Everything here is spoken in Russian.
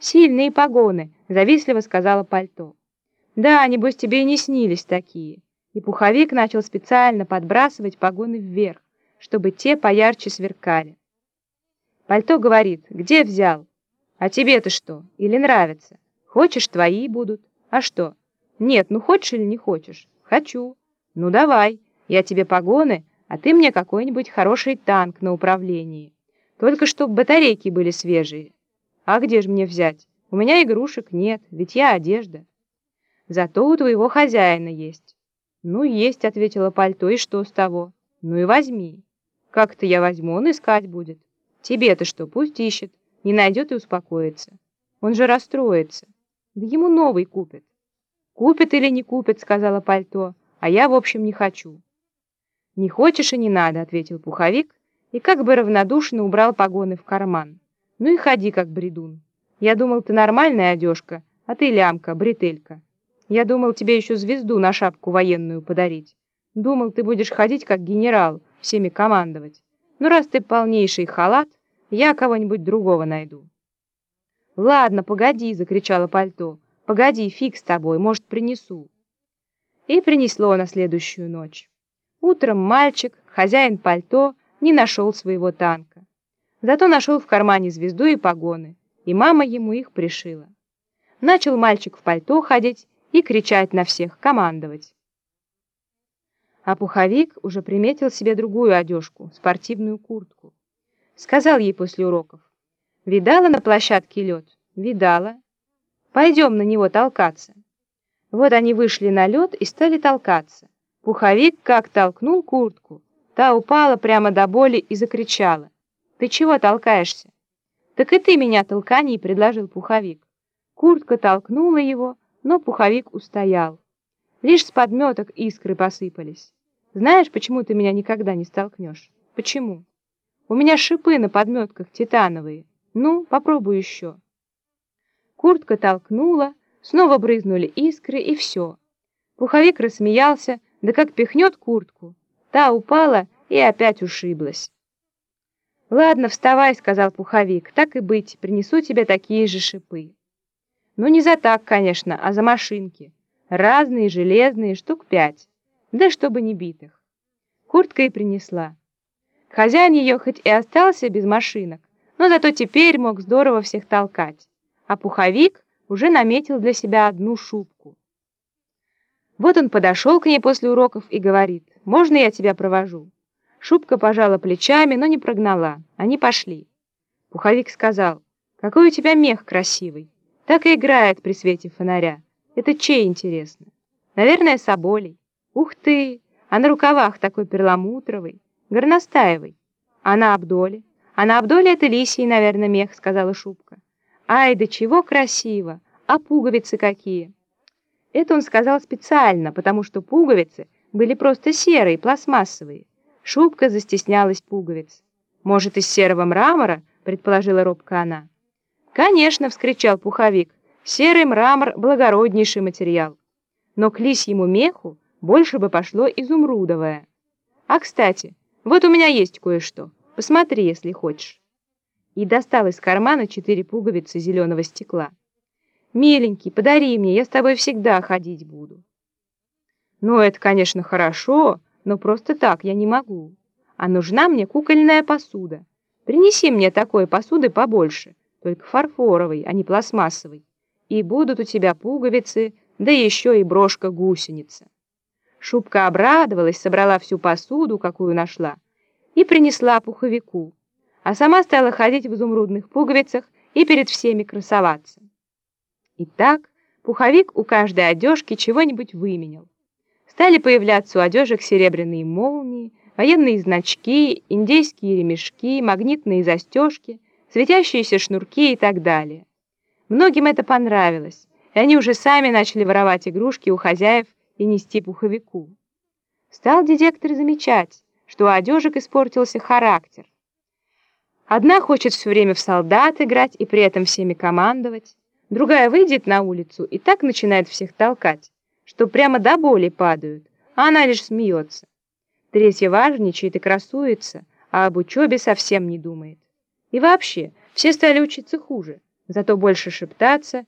«Сильные погоны», — завистливо сказала пальто. «Да, небось, тебе и не снились такие». И пуховик начал специально подбрасывать погоны вверх, чтобы те поярче сверкали. Пальто говорит, где взял? А тебе-то что, или нравится? Хочешь, твои будут. А что? Нет, ну хочешь или не хочешь? Хочу. Ну давай, я тебе погоны, а ты мне какой-нибудь хороший танк на управлении. Только чтоб батарейки были свежие. А где же мне взять? У меня игрушек нет, ведь я одежда. Зато у твоего хозяина есть. Ну, есть, ответила пальто, и что с того? Ну и возьми. Как-то я возьму, он искать будет. Тебе-то что, пусть ищет, не найдет и успокоится. Он же расстроится. Да ему новый купит. Купит или не купит, сказала пальто, а я, в общем, не хочу. «Не хочешь и не надо», — ответил пуховик, и как бы равнодушно убрал погоны в карман. «Ну и ходи, как бредун. Я думал, ты нормальная одежка, а ты лямка, бретелька. Я думал, тебе еще звезду на шапку военную подарить. Думал, ты будешь ходить, как генерал, всеми командовать. Ну, раз ты полнейший халат, я кого-нибудь другого найду». «Ладно, погоди», — закричала пальто. «Погоди, фиг с тобой, может, принесу». И принесло на следующую ночь. Утром мальчик, хозяин пальто, не нашел своего танка. Зато нашел в кармане звезду и погоны, и мама ему их пришила. Начал мальчик в пальто ходить и кричать на всех, командовать. А пуховик уже приметил себе другую одежку, спортивную куртку. Сказал ей после уроков. «Видала на площадке лед?» «Видала. Пойдем на него толкаться». Вот они вышли на лед и стали толкаться. Пуховик как толкнул куртку. Та упала прямо до боли и закричала. «Ты чего толкаешься?» «Так и ты меня толкани», — предложил пуховик. Куртка толкнула его, но пуховик устоял. Лишь с подметок искры посыпались. «Знаешь, почему ты меня никогда не столкнешь?» «Почему?» «У меня шипы на подметках титановые. Ну, попробуй еще». Куртка толкнула, снова брызнули искры, и все. Пуховик рассмеялся, да как пихнет куртку. Та упала и опять ушиблась. «Ладно, вставай», — сказал пуховик, — «так и быть, принесу тебе такие же шипы». Ну, не за так, конечно, а за машинки. Разные, железные, штук пять. Да чтобы не битых. Куртка и принесла. Хозяин ее хоть и остался без машинок, но зато теперь мог здорово всех толкать. А пуховик уже наметил для себя одну шубку. Вот он подошел к ней после уроков и говорит, «Можно я тебя провожу?» Шубка пожала плечами, но не прогнала. Они пошли. Пуховик сказал, «Какой у тебя мех красивый!» Так и играет при свете фонаря. Это чей, интересно? Наверное, Соболей. Ух ты! А на рукавах такой перламутровый, горностаевый. А на Абдоле? А на Абдоле это лисий, наверное, мех, сказала Шубка. Ай, да чего красиво! А пуговицы какие! Это он сказал специально, потому что пуговицы были просто серые, пластмассовые. Шубка застеснялась пуговиц. «Может, из серого мрамора?» — предположила робко она. «Конечно!» — вскричал пуховик. «Серый мрамор — благороднейший материал. Но к лисьему меху больше бы пошло изумрудовое. А, кстати, вот у меня есть кое-что. Посмотри, если хочешь». И достал из кармана четыре пуговицы зеленого стекла. «Миленький, подари мне, я с тобой всегда ходить буду». «Ну, это, конечно, хорошо, но просто так я не могу. А нужна мне кукольная посуда. Принеси мне такой посуды побольше, только фарфоровой, а не пластмассовой. И будут у тебя пуговицы, да еще и брошка-гусеница». Шубка обрадовалась, собрала всю посуду, какую нашла, и принесла пуховику, а сама стала ходить в изумрудных пуговицах и перед всеми красоваться. И так пуховик у каждой одежки чего-нибудь выменял. Стали появляться у одежек серебряные молнии, военные значки, индейские ремешки, магнитные застежки, светящиеся шнурки и так далее. Многим это понравилось, и они уже сами начали воровать игрушки у хозяев и нести пуховику. Стал директор замечать, что у одежек испортился характер. Одна хочет все время в солдат играть и при этом всеми командовать, Другая выйдет на улицу и так начинает всех толкать, что прямо до боли падают, а она лишь смеется. Третья важничает и красуется, а об учебе совсем не думает. И вообще, все стали учиться хуже. зато больше шептаться